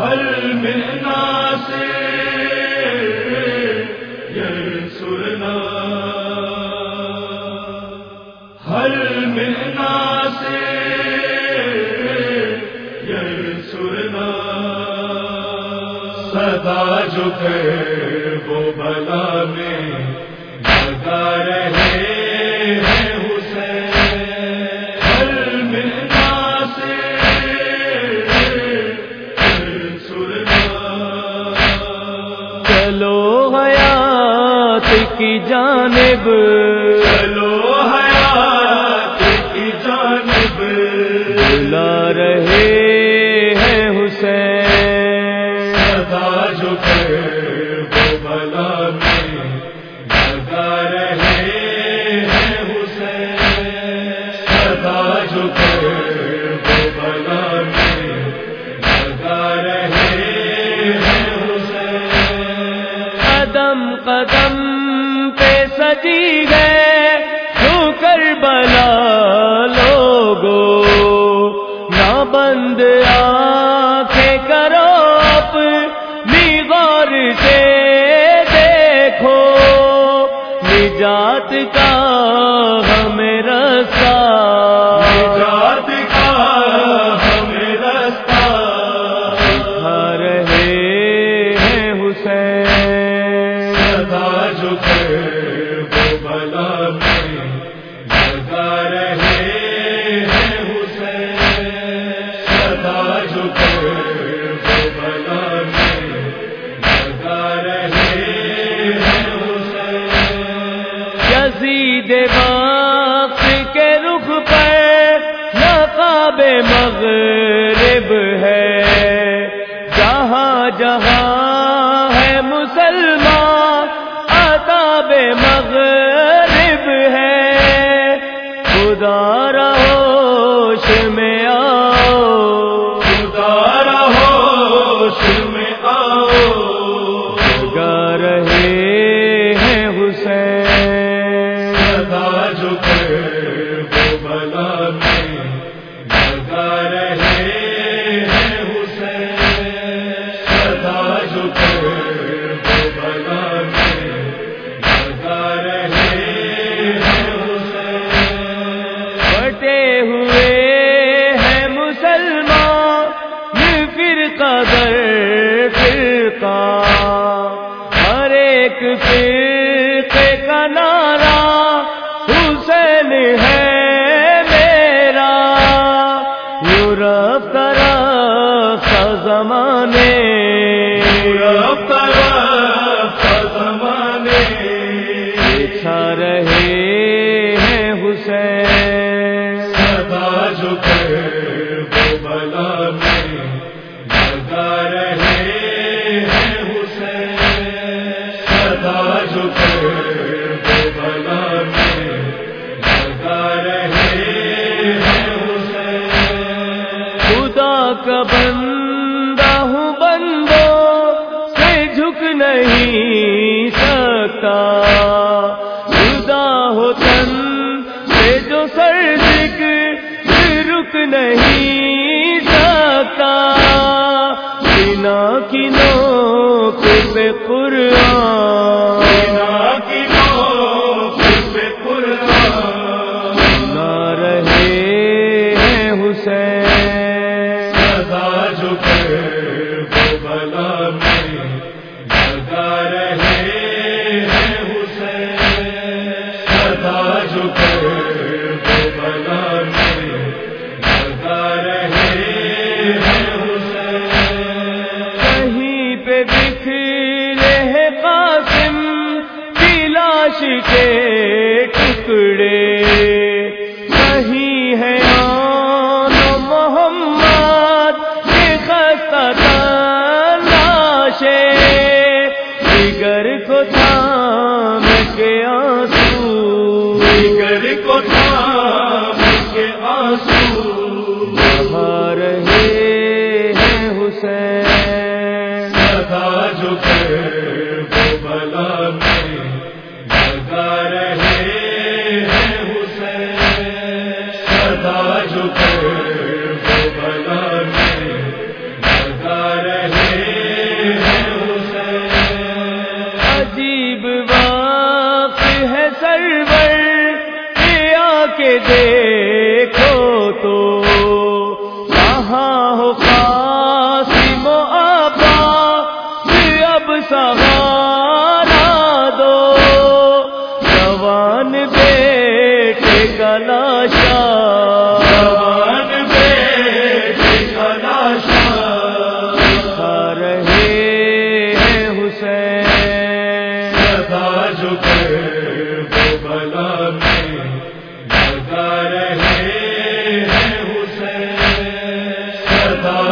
ہر ملنا سے سرنا۔ ہر ملنا سے سرنا۔ سدا جھکے وہ بلا میں لگا رہے ہیں۔ جانب بند آنکھیں کرو اپنی غور سے دیکھو نجات کا مغرب ہے۔ جہاں جہاں ہے مسلمان آتاب مغرب ہے۔ خدا سا رہے ہیں حسین۔ سدا جو بلا رہے ہیں حسین۔ بلا رہے حسین۔ خدا کا بندہ ہوں بندوں سے جھک نہیں سکتا۔ نہیں۔ کے ٹکڑے نہیں ہے آن محمد لاشے جگر کو تھام کے آنسو۔ جگر کو تھام کے آنسو۔ رہے ہیں حسین۔ سدا جو کر بلا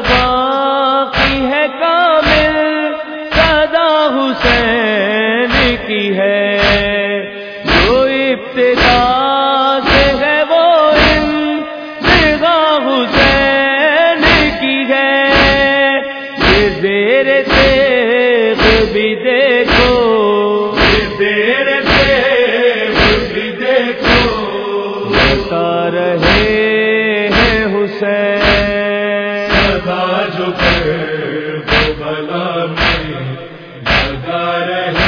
باقی ہے کام تھا جو کر بلا میں لگا رہے